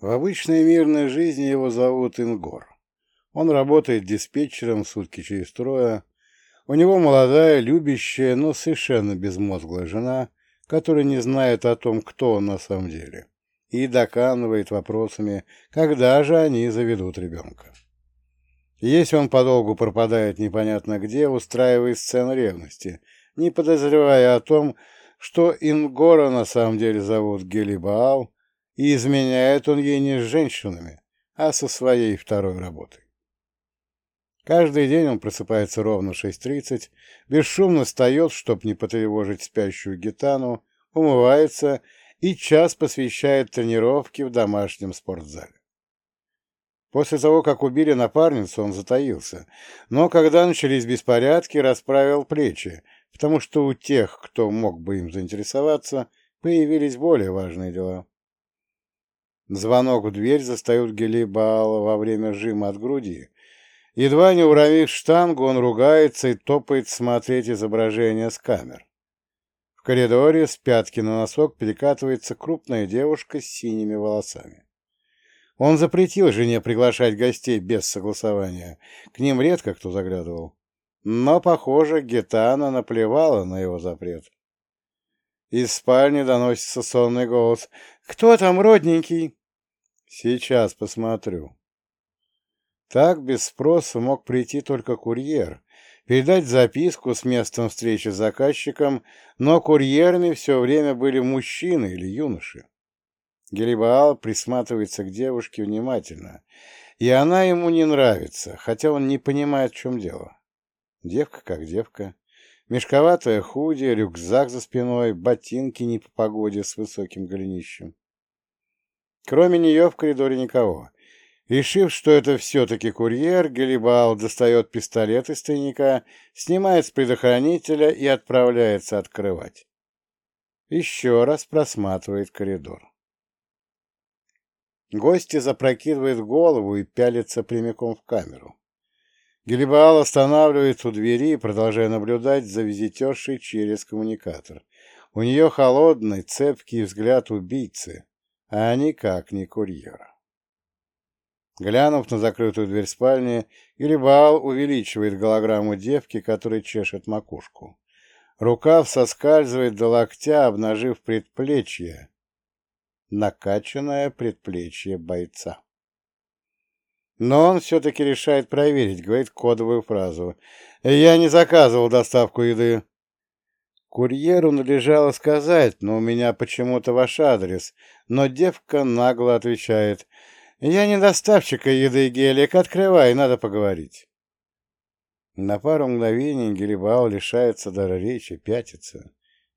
В обычной мирной жизни его зовут Ингор. Он работает диспетчером сутки через трое. У него молодая, любящая, но совершенно безмозглая жена, которая не знает о том, кто он на самом деле, и доканывает вопросами, когда же они заведут ребенка. Если он подолгу пропадает непонятно где, устраивает сцену ревности, не подозревая о том, что Ингора на самом деле зовут Гелибаал, и изменяет он ей не с женщинами, а со своей второй работой. Каждый день он просыпается ровно в 6.30, бесшумно встает, чтоб не потревожить спящую гитану, умывается и час посвящает тренировке в домашнем спортзале. После того, как убили напарницу, он затаился, но когда начались беспорядки, расправил плечи, потому что у тех, кто мог бы им заинтересоваться, появились более важные дела. Звонок в дверь застают Гелибаала во время жима от груди. Едва не уронив штангу, он ругается и топает смотреть изображение с камер. В коридоре с пятки на носок перекатывается крупная девушка с синими волосами. Он запретил жене приглашать гостей без согласования. К ним редко кто заглядывал. Но, похоже, Гетана наплевала на его запрет. Из спальни доносится сонный голос. «Кто там, родненький?» «Сейчас посмотрю». Так без спроса мог прийти только курьер, передать записку с местом встречи с заказчиком, но курьерами все время были мужчины или юноши. Гелибаал присматривается к девушке внимательно, и она ему не нравится, хотя он не понимает, в чем дело. Девка как девка. Мешковатая худи, рюкзак за спиной, ботинки не по погоде с высоким голенищем. Кроме нее в коридоре никого. Решив, что это все-таки курьер, Гелибаал достает пистолет из тайника, снимает с предохранителя и отправляется открывать. Еще раз просматривает коридор. Гости запрокидывает голову и пялится прямиком в камеру. Гелибаал останавливается у двери, продолжая наблюдать за визитершей через коммуникатор. У нее холодный, цепкий взгляд убийцы, а никак не курьера. Глянув на закрытую дверь спальни, Гелибаал увеличивает голограмму девки, которая чешет макушку. Рукав соскальзывает до локтя, обнажив предплечье, накачанное предплечье бойца. Но он все-таки решает проверить, говорит кодовую фразу. «Я не заказывал доставку еды». Курьеру надлежало сказать, но у меня почему-то ваш адрес, но девка нагло отвечает. «Я не доставщика еды, Гелик, открывай, надо поговорить». На пару мгновений Гелибал лишается дара речи, пятится.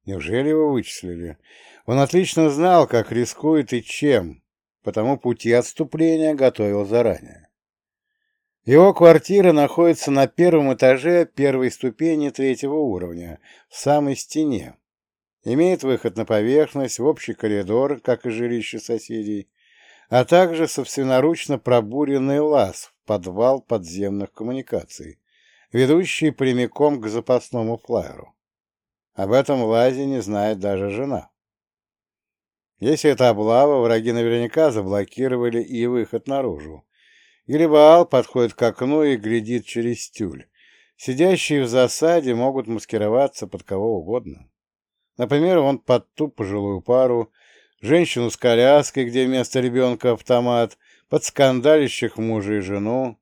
Неужели его вычислили? Он отлично знал, как рискует и чем, потому пути отступления готовил заранее. Его квартира находится на первом этаже первой ступени третьего уровня, в самой стене. Имеет выход на поверхность, в общий коридор, как и жилище соседей, а также собственноручно пробуренный лаз в подвал подземных коммуникаций, ведущий прямиком к запасному флайеру. Об этом лазе не знает даже жена. Если это облава, враги наверняка заблокировали и выход наружу. Грибаал подходит к окну и глядит через тюль. Сидящие в засаде могут маскироваться под кого угодно. Например, он под ту пожилую пару, женщину с коляской, где вместо ребенка автомат, под скандалящих мужа и жену,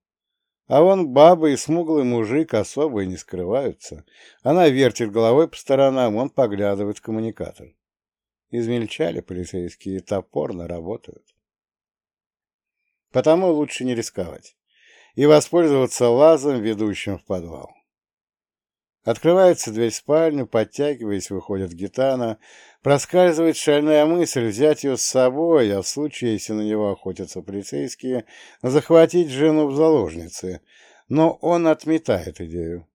а вон баба и смуглый мужик особо и не скрываются. Она вертит головой по сторонам, он поглядывает в коммуникатор. Измельчали полицейские, топорно работают. Потому лучше не рисковать и воспользоваться лазом, ведущим в подвал. Открывается дверь в спальню, подтягиваясь, выходит гитана. Проскальзывает шальная мысль взять ее с собой, а в случае, если на него охотятся полицейские, захватить жену в заложницы. Но он отметает идею.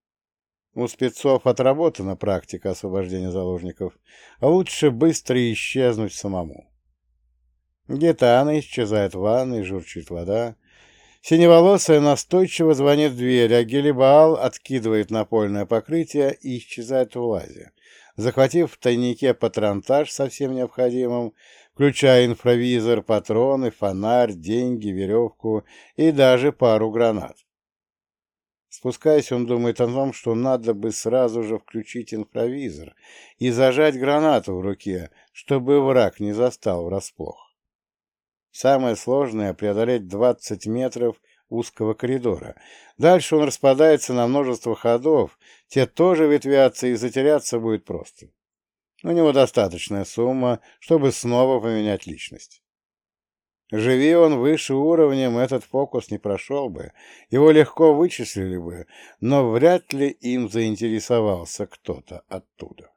У спецов отработана практика освобождения заложников, лучше быстро исчезнуть самому. Гитана исчезает в ванной, журчит вода. Синеволосая настойчиво звонит в дверь, а Гелибаал откидывает напольное покрытие и исчезает в лазе. Захватив в тайнике патронтаж со всем необходимым, включая инфравизор, патроны, фонарь, деньги, веревку и даже пару гранат. Спускаясь, он думает о том, что надо бы сразу же включить инфравизор и зажать гранату в руке, чтобы враг не застал врасплох. Самое сложное — преодолеть 20 метров узкого коридора. Дальше он распадается на множество ходов, те тоже ветвятся, и затеряться будет просто. У него достаточная сумма, чтобы снова поменять личность. Живи он выше уровнем, этот фокус не прошел бы, его легко вычислили бы, но вряд ли им заинтересовался кто-то оттуда.